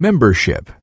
membership.